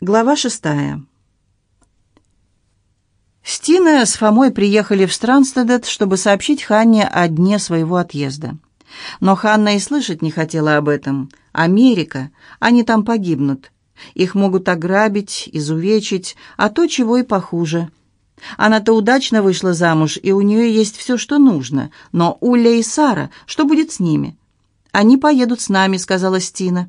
Глава шестая. Стина с Фомой приехали в Странстедет, чтобы сообщить Ханне о дне своего отъезда. Но Ханна и слышать не хотела об этом. Америка, они там погибнут. Их могут ограбить, изувечить, а то чего и похуже. Она-то удачно вышла замуж, и у нее есть все, что нужно. Но Уля и Сара, что будет с ними? «Они поедут с нами», — сказала Стина.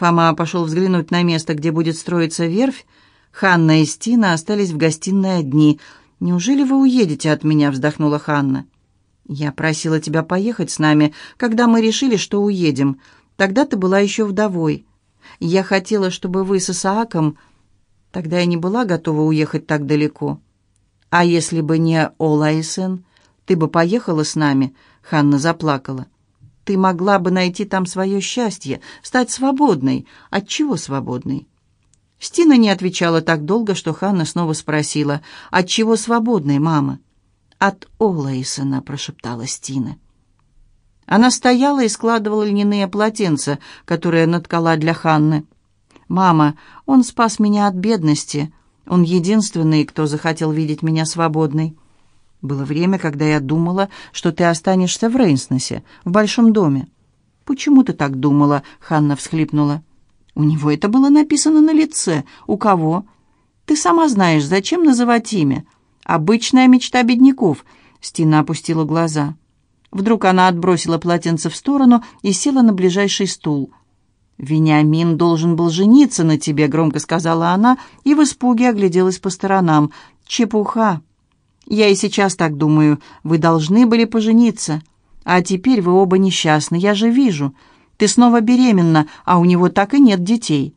Фома пошел взглянуть на место, где будет строиться верфь. Ханна и Стина остались в гостиной одни. «Неужели вы уедете от меня?» — вздохнула Ханна. «Я просила тебя поехать с нами, когда мы решили, что уедем. Тогда ты была еще вдовой. Я хотела, чтобы вы с Исааком...» Тогда я не была готова уехать так далеко. «А если бы не Олайсен, ты бы поехала с нами?» Ханна заплакала. Ты могла бы найти там свое счастье, стать свободной. От чего свободной? Стина не отвечала так долго, что Ханна снова спросила, «От чего свободной, мама?» «От Олаисона», — прошептала Стина. Она стояла и складывала льняные полотенца, которые наткала для Ханны. «Мама, он спас меня от бедности. Он единственный, кто захотел видеть меня свободной. Было время, когда я думала, что ты останешься в Рейнснесе, в большом доме. Почему ты так думала? Ханна всхлипнула. У него это было написано на лице. У кого? Ты сама знаешь, зачем называть имя? Обычная мечта бедняков. Стина опустила глаза. Вдруг она отбросила полотенце в сторону и села на ближайший стул. «Вениамин должен был жениться на тебе», — громко сказала она, и в испуге огляделась по сторонам. «Чепуха!» Я и сейчас так думаю. Вы должны были пожениться. А теперь вы оба несчастны, я же вижу. Ты снова беременна, а у него так и нет детей.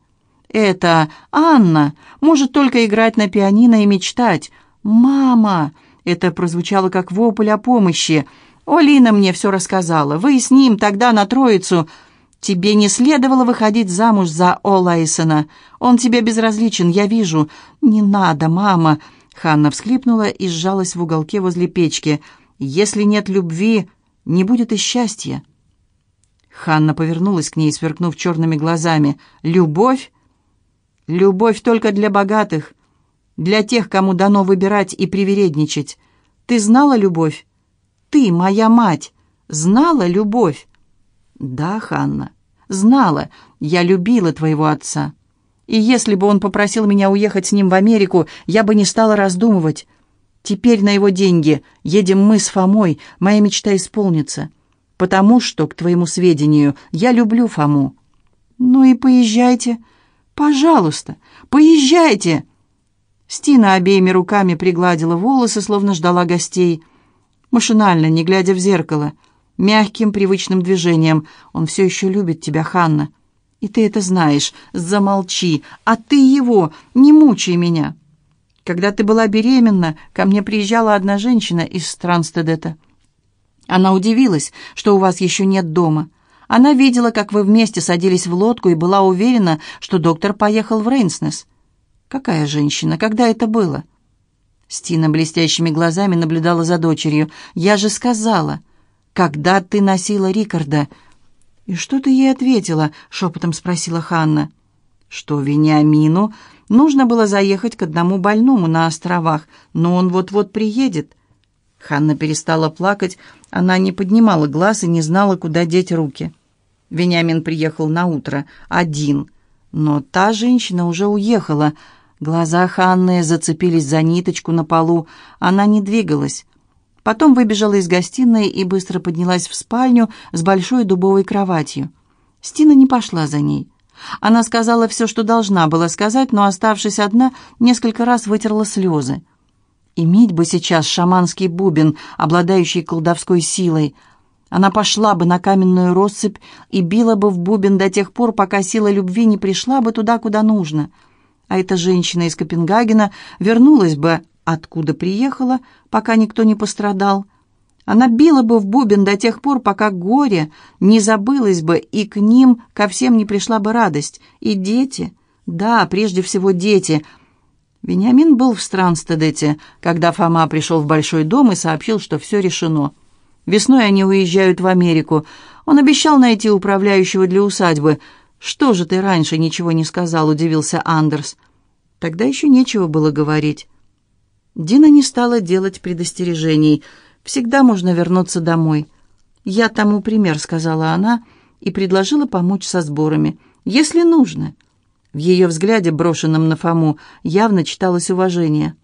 Это Анна может только играть на пианино и мечтать. Мама! Это прозвучало как вопль о помощи. Олина мне все рассказала. Вы с ним тогда на троицу... Тебе не следовало выходить замуж за Олайсона. Он тебе безразличен, я вижу. Не надо, мама. Ханна всхлипнула и сжалась в уголке возле печки. «Если нет любви, не будет и счастья». Ханна повернулась к ней, сверкнув черными глазами. «Любовь? Любовь только для богатых, для тех, кому дано выбирать и привередничать. Ты знала любовь? Ты, моя мать, знала любовь?» «Да, Ханна, знала. Я любила твоего отца». И если бы он попросил меня уехать с ним в Америку, я бы не стала раздумывать. Теперь на его деньги едем мы с Фомой, моя мечта исполнится. Потому что, к твоему сведению, я люблю Фому. Ну и поезжайте. Пожалуйста, поезжайте. Стина обеими руками пригладила волосы, словно ждала гостей. Машинально, не глядя в зеркало, мягким, привычным движением. Он все еще любит тебя, Ханна. И ты это знаешь. Замолчи. А ты его. Не мучай меня. Когда ты была беременна, ко мне приезжала одна женщина из Странстедета. Она удивилась, что у вас еще нет дома. Она видела, как вы вместе садились в лодку и была уверена, что доктор поехал в Рейнснес. Какая женщина? Когда это было? Стина блестящими глазами наблюдала за дочерью. «Я же сказала, когда ты носила Рикарда, «И что ты ей ответила?» — шепотом спросила Ханна. «Что Вениамину нужно было заехать к одному больному на островах, но он вот-вот приедет». Ханна перестала плакать, она не поднимала глаз и не знала, куда деть руки. Вениамин приехал на утро, один, но та женщина уже уехала. Глаза Ханны зацепились за ниточку на полу, она не двигалась. Потом выбежала из гостиной и быстро поднялась в спальню с большой дубовой кроватью. Стина не пошла за ней. Она сказала все, что должна была сказать, но, оставшись одна, несколько раз вытерла слезы. Иметь бы сейчас шаманский бубен, обладающий колдовской силой. Она пошла бы на каменную россыпь и била бы в бубен до тех пор, пока сила любви не пришла бы туда, куда нужно. А эта женщина из Копенгагена вернулась бы откуда приехала, пока никто не пострадал. Она била бы в бубен до тех пор, пока горе не забылось бы, и к ним ко всем не пришла бы радость. И дети, да, прежде всего дети. Вениамин был в Странстедете, когда Фома пришел в большой дом и сообщил, что все решено. Весной они уезжают в Америку. Он обещал найти управляющего для усадьбы. «Что же ты раньше ничего не сказал?» — удивился Андерс. Тогда еще нечего было говорить. Дина не стала делать предостережений. «Всегда можно вернуться домой». «Я тому пример», — сказала она, и предложила помочь со сборами. «Если нужно». В ее взгляде, брошенном на Фому, явно читалось уважение.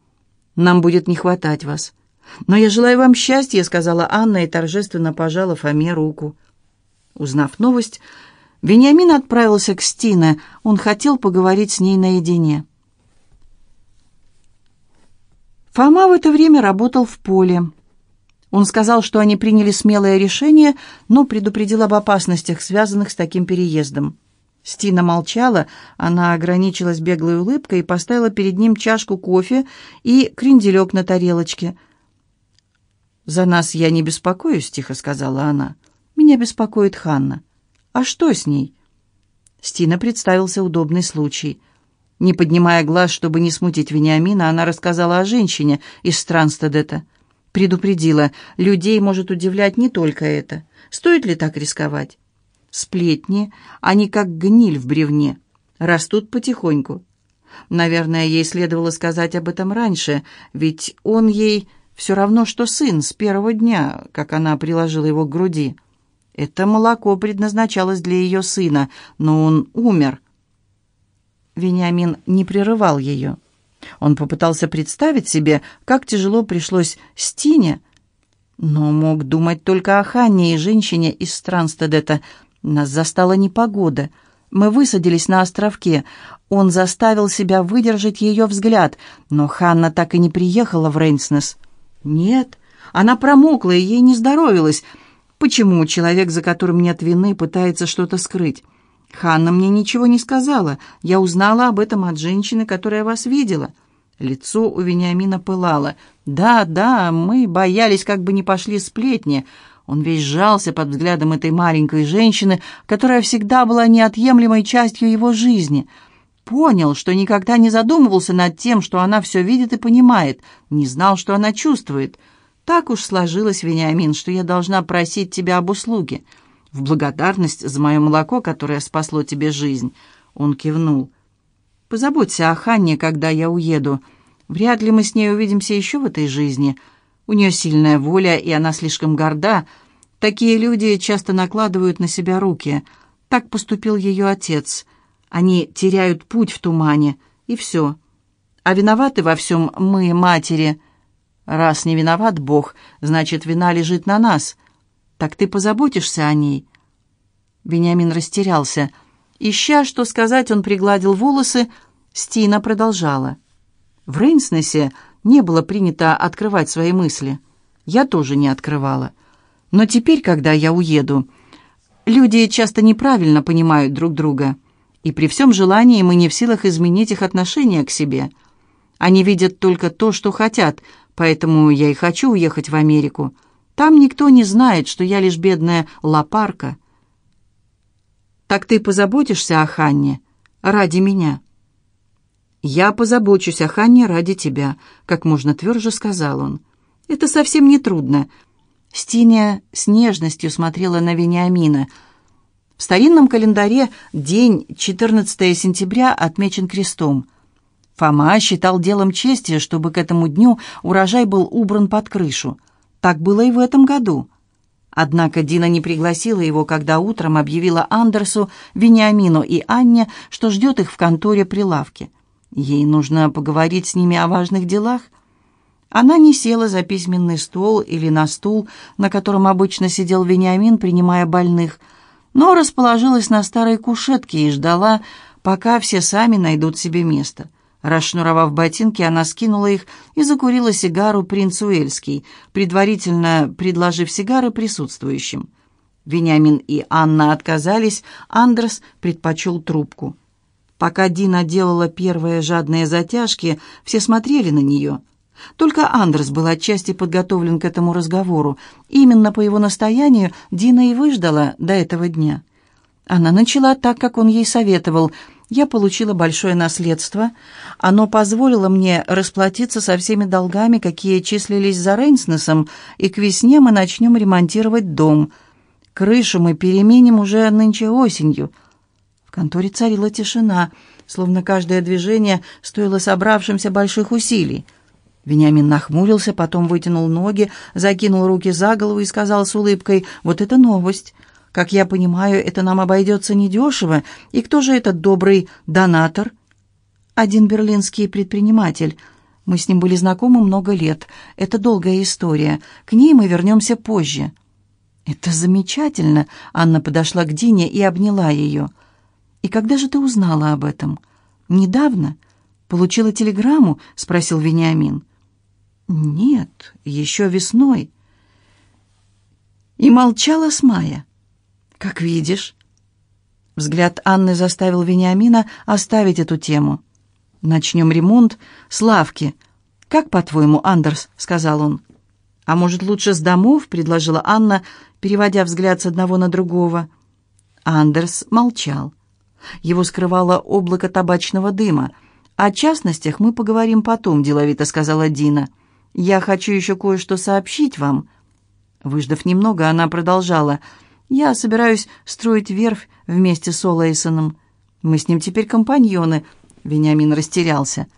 «Нам будет не хватать вас». «Но я желаю вам счастья», — сказала Анна и торжественно пожала Фоме руку. Узнав новость, Вениамин отправился к Стине. Он хотел поговорить с ней наедине. Фома в это время работал в поле. Он сказал, что они приняли смелое решение, но предупредил об опасностях, связанных с таким переездом. Стина молчала, она ограничилась беглой улыбкой и поставила перед ним чашку кофе и кренделек на тарелочке. «За нас я не беспокоюсь», — тихо сказала она. «Меня беспокоит Ханна». «А что с ней?» Стина представился удобный случай. Не поднимая глаз, чтобы не смутить Вениамина, она рассказала о женщине из Странстедета. Предупредила, людей может удивлять не только это. Стоит ли так рисковать? Сплетни, они как гниль в бревне, растут потихоньку. Наверное, ей следовало сказать об этом раньше, ведь он ей все равно, что сын с первого дня, как она приложила его к груди. Это молоко предназначалось для ее сына, но он умер. Вениамин не прерывал ее. Он попытался представить себе, как тяжело пришлось Стине, но мог думать только о Ханне и женщине из Странстедета. Нас застала непогода. Мы высадились на островке. Он заставил себя выдержать ее взгляд, но Ханна так и не приехала в Рейнснес. Нет, она промокла, и ей не здоровилось. Почему человек, за которым нет вины, пытается что-то скрыть? Ханна мне ничего не сказала. Я узнала об этом от женщины, которая вас видела. Лицо у Вениамина пылало. Да, да, мы боялись, как бы не пошли сплетни. Он весь сжался под взглядом этой маленькой женщины, которая всегда была неотъемлемой частью его жизни. Понял, что никогда не задумывался над тем, что она все видит и понимает, не знал, что она чувствует. Так уж сложилось, Вениамин, что я должна просить тебя об услуге. В благодарность за мое молоко, которое спасло тебе жизнь. Он кивнул. Позаботься о Ханне, когда я уеду. Вряд ли мы с ней увидимся еще в этой жизни. У нее сильная воля, и она слишком горда. Такие люди часто накладывают на себя руки. Так поступил ее отец. Они теряют путь в тумане, и все. А виноваты во всем мы, матери. Раз не виноват Бог, значит, вина лежит на нас. Так ты позаботишься о ней?» Вениамин растерялся. Ища, что сказать, он пригладил волосы. Стина продолжала. «В Рейнснесе не было принято открывать свои мысли. Я тоже не открывала. Но теперь, когда я уеду, люди часто неправильно понимают друг друга, и при всем желании мы не в силах изменить их отношение к себе. Они видят только то, что хотят, Поэтому я и хочу уехать в Америку. Там никто не знает, что я лишь бедная лопарка. Так ты позаботишься о Ханне ради меня?» «Я позабочусь о Ханне ради тебя», — как можно тверже сказал он. «Это совсем не трудно». Стиня с нежностью смотрела на Вениамина. В старинном календаре день 14 сентября отмечен крестом — Фома считал делом чести, чтобы к этому дню урожай был убран под крышу. Так было и в этом году. Однако Дина не пригласила его, когда утром объявила Андерсу, Вениамину и Анне, что ждет их в конторе при лавке. Ей нужно поговорить с ними о важных делах. Она не села за письменный стол или на стул, на котором обычно сидел Вениамин, принимая больных, но расположилась на старой кушетке и ждала, пока все сами найдут себе место. Расшнуровав ботинки, она скинула их и закурила сигару «Принц Уэльский», предварительно предложив сигары присутствующим. Вениамин и Анна отказались, Андрес предпочел трубку. Пока Дина делала первые жадные затяжки, все смотрели на нее. Только Андрес был отчасти подготовлен к этому разговору. Именно по его настоянию Дина и выждала до этого дня. Она начала так, как он ей советовал – я получила большое наследство. Оно позволило мне расплатиться со всеми долгами, какие числились за Рейнснесом, и к весне мы начнем ремонтировать дом. Крышу мы переменим уже нынче осенью. В конторе царила тишина, словно каждое движение стоило собравшимся больших усилий. Вениамин нахмурился, потом вытянул ноги, закинул руки за голову и сказал с улыбкой, «Вот это новость! Как я понимаю, это нам обойдется недешево. И кто же этот добрый донатор?» «Один берлинский предприниматель. Мы с ним были знакомы много лет. Это долгая история. К ней мы вернемся позже». «Это замечательно!» — Анна подошла к Дине и обняла ее. «И когда же ты узнала об этом?» «Недавно?» «Получила телеграмму?» — спросил Вениамин. «Нет, еще весной». И молчала с мая. «Как видишь». Взгляд Анны заставил Вениамина оставить эту тему. «Начнем ремонт с лавки. Как, по-твоему, Андерс?» — сказал он. «А может, лучше с домов?» — предложила Анна, переводя взгляд с одного на другого. Андерс молчал. Его скрывало облако табачного дыма. «О частностях мы поговорим потом», — деловито сказала Дина. «Я хочу еще кое-что сообщить вам». Выждав немного, она продолжала. «Я собираюсь строить верфь вместе с Олэйсоном. Мы с ним теперь компаньоны». Вениамин растерялся.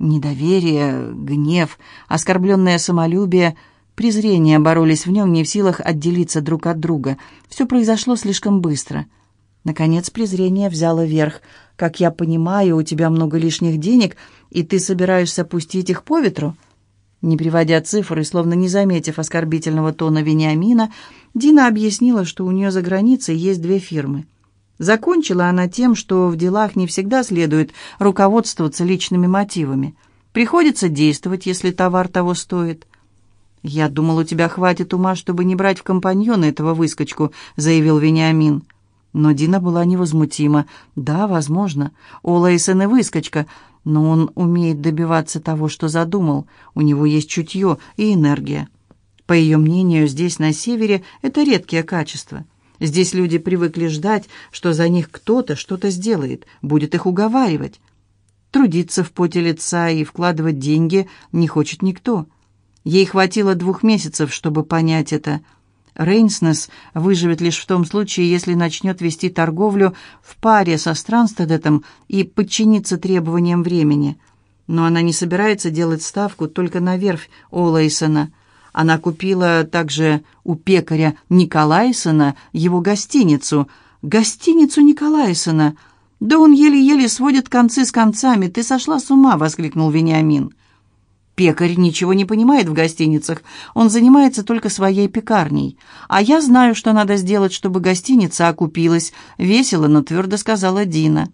Недоверие, гнев, оскорбленное самолюбие, презрение боролись в нем, не в силах отделиться друг от друга. Все произошло слишком быстро. Наконец презрение взяло верх. «Как я понимаю, у тебя много лишних денег, и ты собираешься пустить их по ветру?» Не приводя цифр и словно не заметив оскорбительного тона Вениамина, Дина объяснила, что у нее за границей есть две фирмы. Закончила она тем, что в делах не всегда следует руководствоваться личными мотивами. Приходится действовать, если товар того стоит. «Я думал, у тебя хватит ума, чтобы не брать в компаньоны этого выскочку», — заявил Вениамин. Но Дина была невозмутима. «Да, возможно. Олэйсон и выскочка, но он умеет добиваться того, что задумал. У него есть чутье и энергия. По ее мнению, здесь, на севере, это редкие качества. Здесь люди привыкли ждать, что за них кто-то что-то сделает, будет их уговаривать. Трудиться в поте лица и вкладывать деньги не хочет никто. Ей хватило двух месяцев, чтобы понять это – Рейнснес выживет лишь в том случае, если начнет вести торговлю в паре со Странстедетом и подчинится требованиям времени. Но она не собирается делать ставку только на верфь Олэйсона. Она купила также у пекаря Николайсона его гостиницу. Гостиницу Николайсона! Да он еле-еле сводит концы с концами. Ты сошла с ума!» — воскликнул Вениамин. Пекарь ничего не понимает в гостиницах, он занимается только своей пекарней. А я знаю, что надо сделать, чтобы гостиница окупилась, весело, но твердо сказала Дина.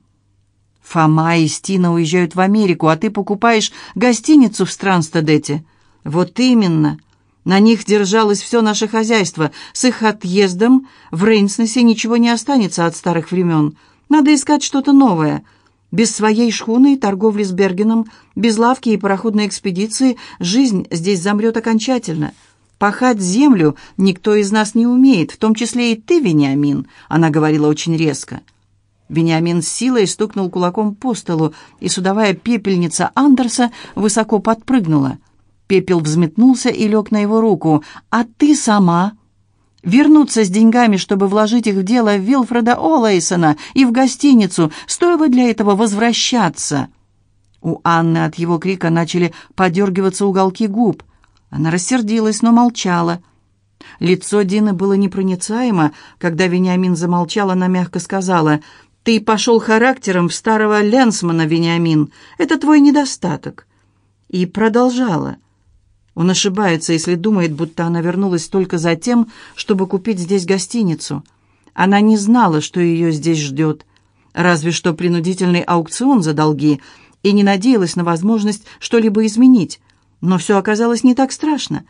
Фома и Стина уезжают в Америку, а ты покупаешь гостиницу в Странстедете. Вот именно. На них держалось все наше хозяйство. С их отъездом в Рейнснесе ничего не останется от старых времен. Надо искать что-то новое. Без своей шхуны и торговли с Бергеном, без лавки и пароходной экспедиции жизнь здесь замрет окончательно. Пахать землю никто из нас не умеет, в том числе и ты, Вениамин», — она говорила очень резко. Вениамин с силой стукнул кулаком по столу, и судовая пепельница Андерса высоко подпрыгнула. Пепел взметнулся и лег на его руку. «А ты сама?» Вернуться с деньгами, чтобы вложить их в дело Вилфреда Олэйсона и в гостиницу, стоило для этого возвращаться. У Анны от его крика начали подергиваться уголки губ. Она рассердилась, но молчала. Лицо Дины было непроницаемо. Когда Вениамин замолчал, она мягко сказала, «Ты пошел характером в старого Ленсмана, Вениамин. Это твой недостаток». И продолжала. Он ошибается, если думает, будто она вернулась только за тем, чтобы купить здесь гостиницу. Она не знала, что ее здесь ждет, разве что принудительный аукцион за долги, и не надеялась на возможность что-либо изменить. Но все оказалось не так страшно.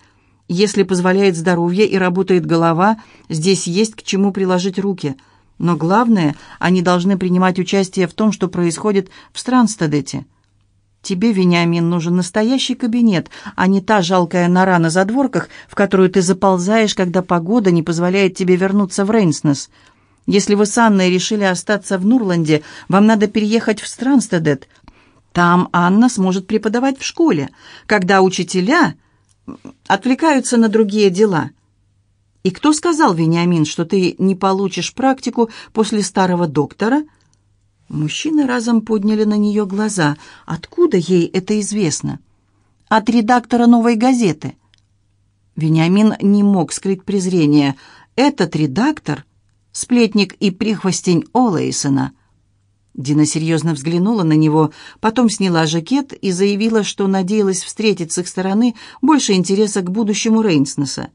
Если позволяет здоровье и работает голова, здесь есть к чему приложить руки. Но главное, они должны принимать участие в том, что происходит в Странстедете. Тебе, Вениамин, нужен настоящий кабинет, а не та жалкая нора на задворках, в которую ты заползаешь, когда погода не позволяет тебе вернуться в Рейнснес. Если вы с Анной решили остаться в Нурланде, вам надо переехать в Странстедет. Там Анна сможет преподавать в школе, когда учителя отвлекаются на другие дела. И кто сказал, Вениамин, что ты не получишь практику после старого доктора? Мужчины разом подняли на нее глаза. Откуда ей это известно? От редактора «Новой газеты». Вениамин не мог скрыть презрение. Этот редактор — сплетник и прихвостень Олэйсона. Дина серьезно взглянула на него, потом сняла жакет и заявила, что надеялась встретить с их стороны больше интереса к будущему Рейнснеса.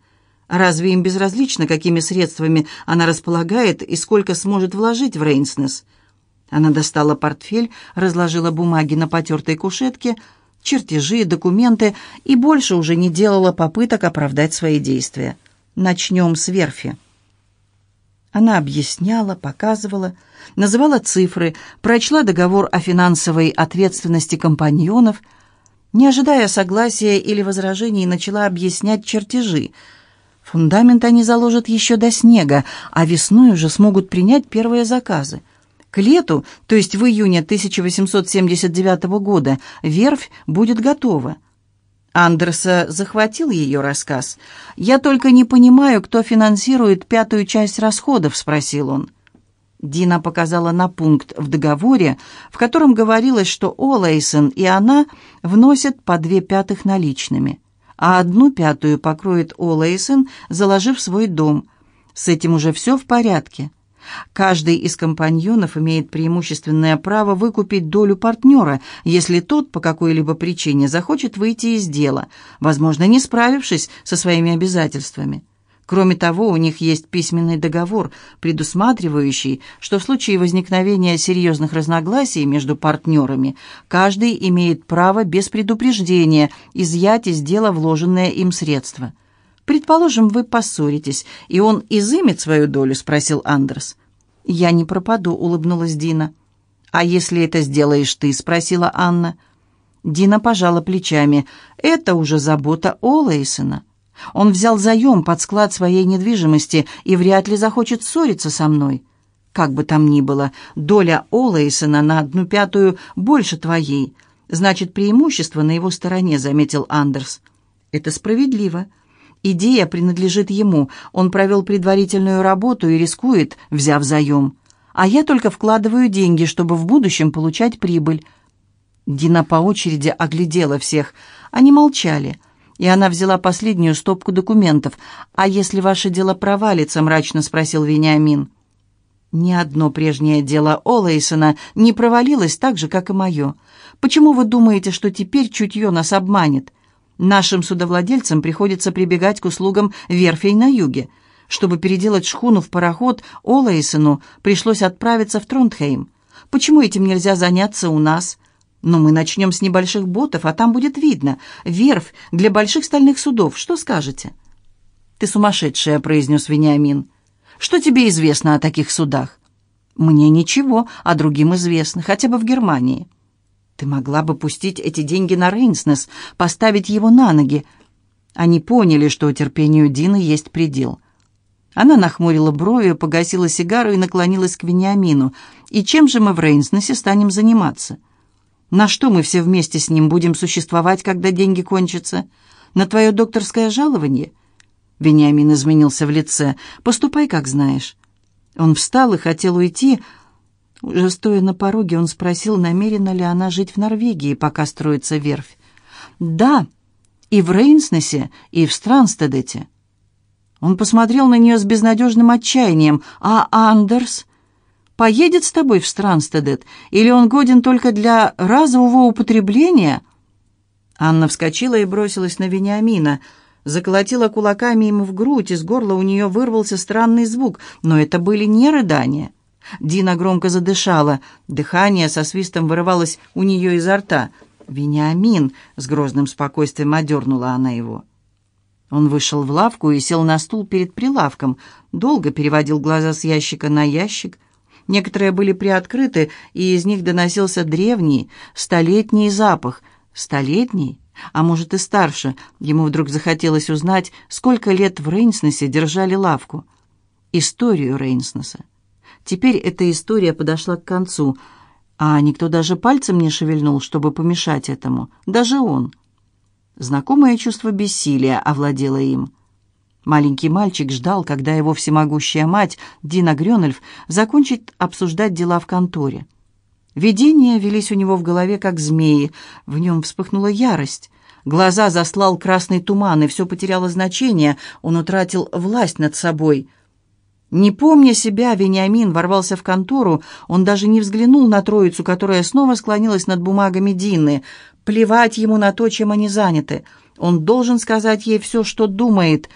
Разве им безразлично, какими средствами она располагает и сколько сможет вложить в Рейнснес? Она достала портфель, разложила бумаги на потертой кушетке, чертежи, документы и больше уже не делала попыток оправдать свои действия. Начнем с верфи. Она объясняла, показывала, называла цифры, прочла договор о финансовой ответственности компаньонов, не ожидая согласия или возражений, начала объяснять чертежи. Фундамент они заложат еще до снега, а весной уже смогут принять первые заказы. К лету, то есть в июне 1879 года, верфь будет готова. Андерса захватил ее рассказ. «Я только не понимаю, кто финансирует пятую часть расходов», — спросил он. Дина показала на пункт в договоре, в котором говорилось, что Олэйсон и она вносят по две пятых наличными, а одну пятую покроет Олэйсон, заложив свой дом. С этим уже все в порядке. Каждый из компаньонов имеет преимущественное право выкупить долю партнера, если тот по какой-либо причине захочет выйти из дела, возможно, не справившись со своими обязательствами. Кроме того, у них есть письменный договор, предусматривающий, что в случае возникновения серьезных разногласий между партнерами каждый имеет право без предупреждения изъять из дела вложенные им средства. «Предположим, вы поссоритесь, и он изымет свою долю?» – спросил Андерс. «Я не пропаду», – улыбнулась Дина. «А если это сделаешь ты?» – спросила Анна. Дина пожала плечами. «Это уже забота Олэйсона. Он взял заем под склад своей недвижимости и вряд ли захочет ссориться со мной. Как бы там ни было, доля Олэйсона на одну пятую больше твоей. Значит, преимущество на его стороне», – заметил Андерс. «Это справедливо». Идея принадлежит ему. Он провел предварительную работу и рискует, взяв заем. А я только вкладываю деньги, чтобы в будущем получать прибыль. Дина по очереди оглядела всех. Они молчали. И она взяла последнюю стопку документов. «А если ваше дело провалится?» — мрачно спросил Вениамин. «Ни одно прежнее дело Олэйсона не провалилось так же, как и мое. Почему вы думаете, что теперь чутье нас обманет?» Нашим судовладельцам приходится прибегать к услугам верфей на юге. Чтобы переделать шхуну в пароход, Олэйсону пришлось отправиться в Тронтхейм. Почему этим нельзя заняться у нас? Но мы начнем с небольших ботов, а там будет видно. Верфь для больших стальных судов. Что скажете?» «Ты сумасшедшая», — произнес Вениамин. «Что тебе известно о таких судах?» «Мне ничего, а другим известно, хотя бы в Германии». Ты могла бы пустить эти деньги на Рейнснес, поставить его на ноги. Они поняли, что терпению Дины есть предел. Она нахмурила брови, погасила сигару и наклонилась к Вениамину. «И чем же мы в Рейнснесе станем заниматься? На что мы все вместе с ним будем существовать, когда деньги кончатся? На твое докторское жалование?» Вениамин изменился в лице. «Поступай, как знаешь». Он встал и хотел уйти, уже стоя на пороге, он спросил, намерена ли она жить в Норвегии, пока строится верфь. «Да, и в Рейнснесе, и в Странстедете». Он посмотрел на нее с безнадежным отчаянием. «А Андерс? Поедет с тобой в Странстедет? Или он годен только для разового употребления?» Анна вскочила и бросилась на Вениамина. Заколотила кулаками ему в грудь, из горла у нее вырвался странный звук, но это были не рыдания. Дина громко задышала. Дыхание со свистом вырывалось у нее изо рта. «Вениамин!» — с грозным спокойствием одернула она его. Он вышел в лавку и сел на стул перед прилавком. Долго переводил глаза с ящика на ящик. Некоторые были приоткрыты, и из них доносился древний, столетний запах. Столетний? А может и старше. Ему вдруг захотелось узнать, сколько лет в Рейнснесе держали лавку. Историю Рейнснеса. Теперь эта история подошла к концу, а никто даже пальцем не шевельнул, чтобы помешать этому, даже он. Знакомое чувство бессилия овладело им. Маленький мальчик ждал, когда его всемогущая мать, Дина Грёнольф, закончит обсуждать дела в конторе. Видения велись у него в голове, как змеи. В нем вспыхнула ярость. Глаза заслал красный туман, и все потеряло значение. Он утратил власть над собой. Не помня себя, Вениамин ворвался в контору. Он даже не взглянул на троицу, которая снова склонилась над бумагами Дины. Плевать ему на то, чем они заняты. Он должен сказать ей все, что думает.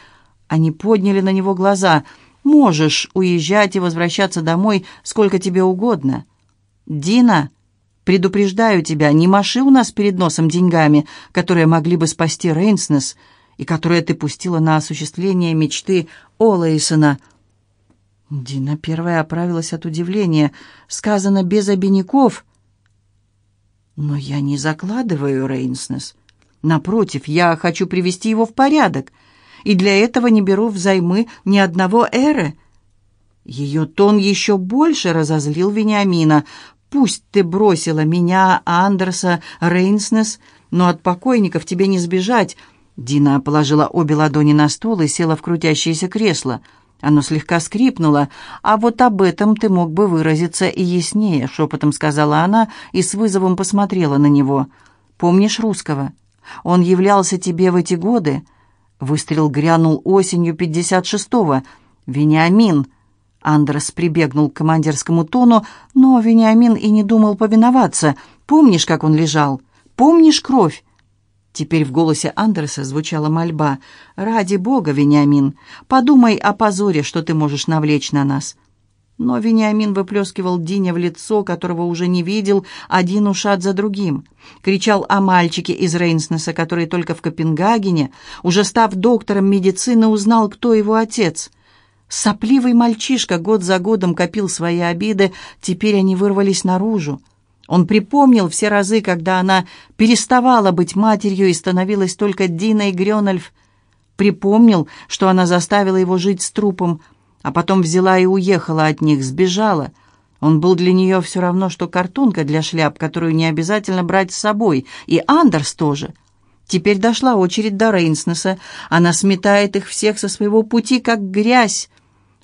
Они подняли на него глаза. «Можешь уезжать и возвращаться домой сколько тебе угодно». «Дина, предупреждаю тебя, не маши у нас перед носом деньгами, которые могли бы спасти Рейнснес и которые ты пустила на осуществление мечты Олэйсона». Дина первая оправилась от удивления. Сказано без обиняков. «Но я не закладываю Рейнснес. Напротив, я хочу привести его в порядок, и для этого не беру взаймы ни одного эры». Ее тон еще больше разозлил Вениамина. «Пусть ты бросила меня, Андерса, Рейнснес, но от покойников тебе не сбежать». Дина положила обе ладони на стол и села в крутящееся кресло. Оно слегка скрипнуло. «А вот об этом ты мог бы выразиться и яснее», — шепотом сказала она и с вызовом посмотрела на него. «Помнишь русского? Он являлся тебе в эти годы?» Выстрел грянул осенью пятьдесят шестого. «Вениамин!» Андрес прибегнул к командирскому тону, но Вениамин и не думал повиноваться. «Помнишь, как он лежал? Помнишь кровь?» Теперь в голосе Андерса звучала мольба. «Ради бога, Вениамин, подумай о позоре, что ты можешь навлечь на нас». Но Вениамин выплескивал Дине в лицо, которого уже не видел, один ушат за другим. Кричал о мальчике из Рейнснеса, который только в Копенгагене, уже став доктором медицины, узнал, кто его отец. Сопливый мальчишка год за годом копил свои обиды, теперь они вырвались наружу. Он припомнил все разы, когда она переставала быть матерью и становилась только Диной Грёнольф. Припомнил, что она заставила его жить с трупом, а потом взяла и уехала от них, сбежала. Он был для нее все равно, что картонка для шляп, которую не обязательно брать с собой, и Андерс тоже. Теперь дошла очередь до Рейнснеса. Она сметает их всех со своего пути, как грязь.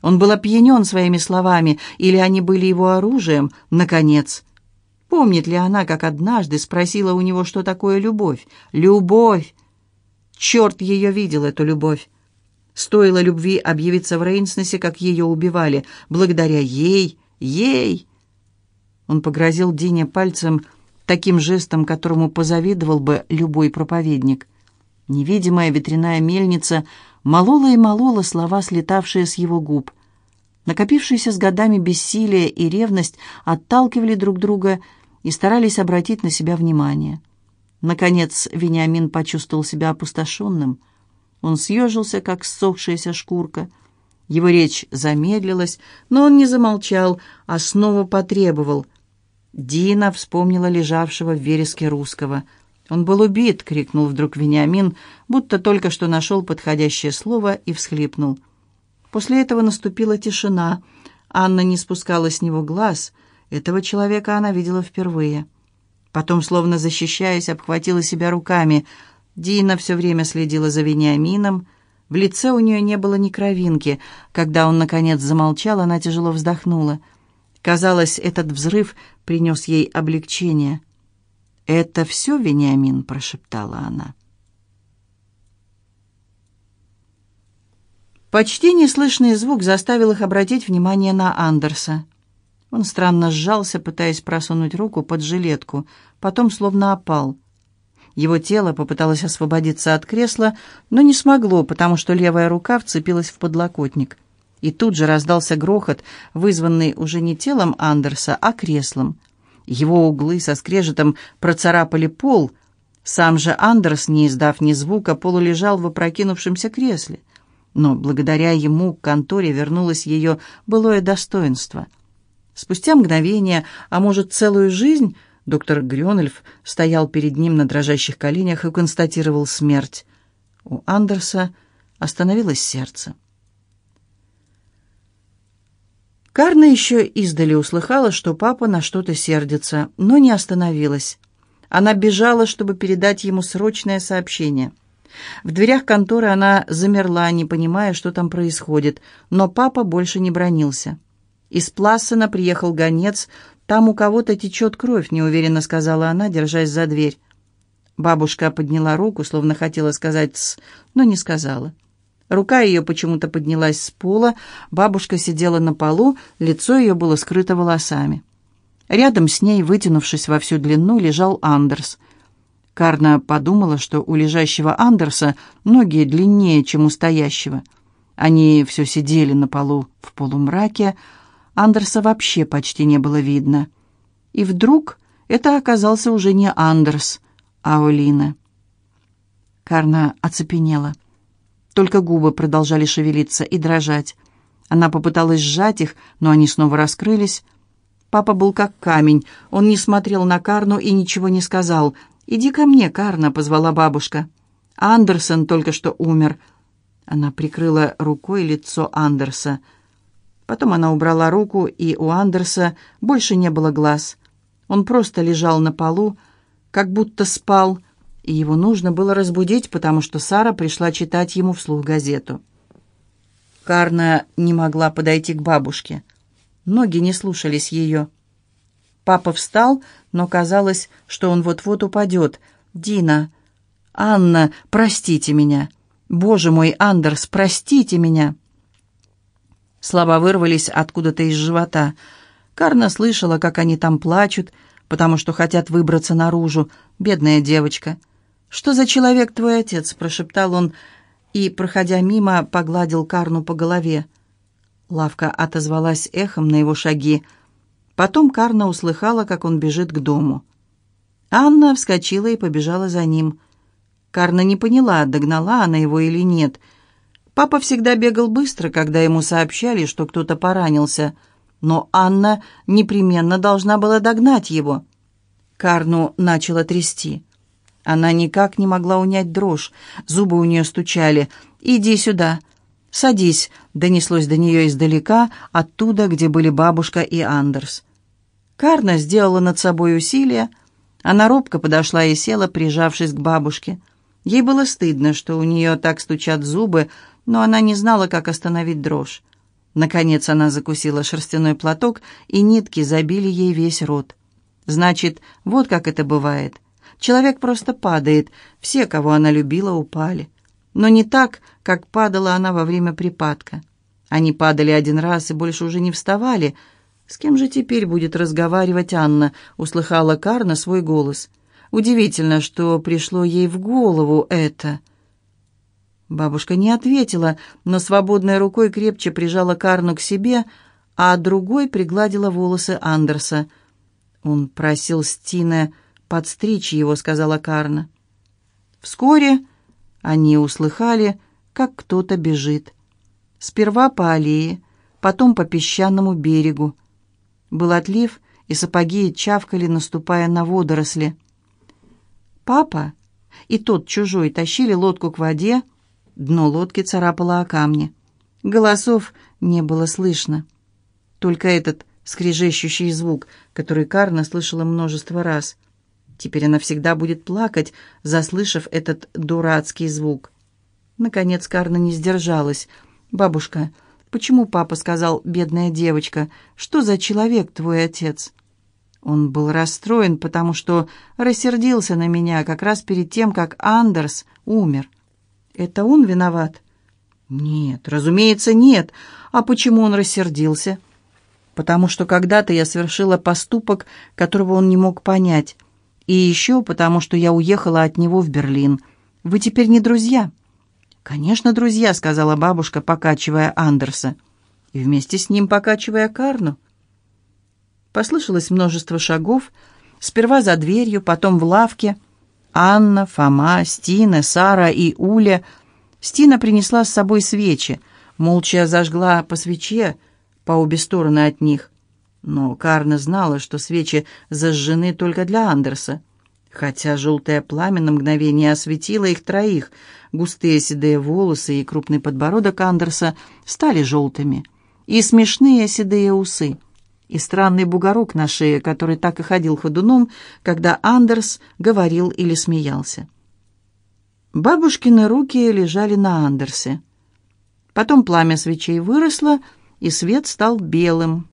Он был опьянен своими словами, или они были его оружием, наконец. Помнит ли она, как однажды спросила у него, что такое любовь? Любовь! Черт ее видел, эту любовь! Стоило любви объявиться в Рейнснесе, как ее убивали. Благодаря ей, ей. Он погрозил Дине пальцем таким жестом, которому позавидовал бы любой проповедник. Невидимая ветряная мельница молола и молола слова, слетавшие с его губ. Накопившиеся с годами бессилие и ревность отталкивали друг друга и старались обратить на себя внимание. Наконец Вениамин почувствовал себя опустошенным. Он съежился, как ссохшаяся шкурка. Его речь замедлилась, но он не замолчал, а снова потребовал. Дина вспомнила лежавшего в вереске русского. «Он был убит!» — крикнул вдруг Вениамин, будто только что нашел подходящее слово и всхлипнул. После этого наступила тишина. Анна не спускала с него глаз. Этого человека она видела впервые. Потом, словно защищаясь, обхватила себя руками — Дина все время следила за Вениамином. В лице у нее не было ни кровинки. Когда он, наконец, замолчал, она тяжело вздохнула. Казалось, этот взрыв принес ей облегчение. «Это все, Вениамин?» – прошептала она. Почти неслышный звук заставил их обратить внимание на Андерса. Он странно сжался, пытаясь просунуть руку под жилетку, потом словно опал – его тело попыталось освободиться от кресла, но не смогло, потому что левая рука вцепилась в подлокотник. И тут же раздался грохот, вызванный уже не телом Андерса, а креслом. Его углы со скрежетом процарапали пол. Сам же Андерс, не издав ни звука, полулежал в опрокинувшемся кресле. Но благодаря ему к конторе вернулось ее былое достоинство. Спустя мгновение, а может целую жизнь, Доктор Грёнельф стоял перед ним на дрожащих коленях и констатировал смерть. У Андерса остановилось сердце. Карна еще издали услыхала, что папа на что-то сердится, но не остановилась. Она бежала, чтобы передать ему срочное сообщение. В дверях конторы она замерла, не понимая, что там происходит, но папа больше не бронился. Из Плассена приехал гонец, «Там у кого-то течет кровь», — неуверенно сказала она, держась за дверь. Бабушка подняла руку, словно хотела сказать «с», но не сказала. Рука ее почему-то поднялась с пола, бабушка сидела на полу, лицо ее было скрыто волосами. Рядом с ней, вытянувшись во всю длину, лежал Андерс. Карна подумала, что у лежащего Андерса ноги длиннее, чем у стоящего. Они все сидели на полу в полумраке, Андерса вообще почти не было видно. И вдруг это оказался уже не Андерс, а Олина. Карна оцепенела. Только губы продолжали шевелиться и дрожать. Она попыталась сжать их, но они снова раскрылись. Папа был как камень. Он не смотрел на Карну и ничего не сказал. «Иди ко мне, Карна», — позвала бабушка. «Андерсон только что умер». Она прикрыла рукой лицо Андерса. Потом она убрала руку, и у Андерса больше не было глаз. Он просто лежал на полу, как будто спал, и его нужно было разбудить, потому что Сара пришла читать ему вслух газету. Карна не могла подойти к бабушке. Ноги не слушались ее. Папа встал, но казалось, что он вот-вот упадет. «Дина! Анна, простите меня! Боже мой, Андерс, простите меня!» Слова вырвались откуда-то из живота. Карна слышала, как они там плачут, потому что хотят выбраться наружу. Бедная девочка. «Что за человек твой отец?» – прошептал он и, проходя мимо, погладил Карну по голове. Лавка отозвалась эхом на его шаги. Потом Карна услыхала, как он бежит к дому. Анна вскочила и побежала за ним. Карна не поняла, догнала она его или нет – Папа всегда бегал быстро, когда ему сообщали, что кто-то поранился, но Анна непременно должна была догнать его. Карну начала трясти. Она никак не могла унять дрожь, зубы у нее стучали. «Иди сюда, садись», — донеслось до нее издалека, оттуда, где были бабушка и Андерс. Карна сделала над собой усилие. Она робко подошла и села, прижавшись к бабушке. Ей было стыдно, что у нее так стучат зубы, но она не знала, как остановить дрожь. Наконец она закусила шерстяной платок, и нитки забили ей весь рот. Значит, вот как это бывает. Человек просто падает, все, кого она любила, упали. Но не так, как падала она во время припадка. Они падали один раз и больше уже не вставали. «С кем же теперь будет разговаривать Анна?» — услыхала Карна свой голос. «Удивительно, что пришло ей в голову это». Бабушка не ответила, но свободной рукой крепче прижала Карну к себе, а другой пригладила волосы Андерса. «Он просил Стина подстричь его», — сказала Карна. Вскоре они услыхали, как кто-то бежит. Сперва по аллее, потом по песчаному берегу. Был отлив, и сапоги чавкали, наступая на водоросли. Папа и тот чужой тащили лодку к воде, — Дно лодки царапало о камни. Голосов не было слышно. Только этот скрежещущий звук, который Карна слышала множество раз. Теперь она всегда будет плакать, заслышав этот дурацкий звук. Наконец Карна не сдержалась. «Бабушка, почему папа сказал, бедная девочка, что за человек твой отец?» Он был расстроен, потому что рассердился на меня как раз перед тем, как Андерс умер. Это он виноват? Нет, разумеется, нет. А почему он рассердился? Потому что когда-то я совершила поступок, которого он не мог понять. И еще потому, что я уехала от него в Берлин. Вы теперь не друзья? Конечно, друзья, сказала бабушка, покачивая Андерса. И вместе с ним покачивая Карну. Послышалось множество шагов, сперва за дверью, потом в лавке — Анна, Фома, Стина, Сара и Уля. Стина принесла с собой свечи, молча зажгла по свече по обе стороны от них. Но Карна знала, что свечи зажжены только для Андерса, хотя желтое пламя на мгновение осветило их троих. Густые седые волосы и крупный подбородок Андерса стали желтыми, и смешные седые усы — и странный бугорок на шее, который так и ходил ходуном, когда Андерс говорил или смеялся. Бабушкины руки лежали на Андерсе. Потом пламя свечей выросло, и свет стал белым,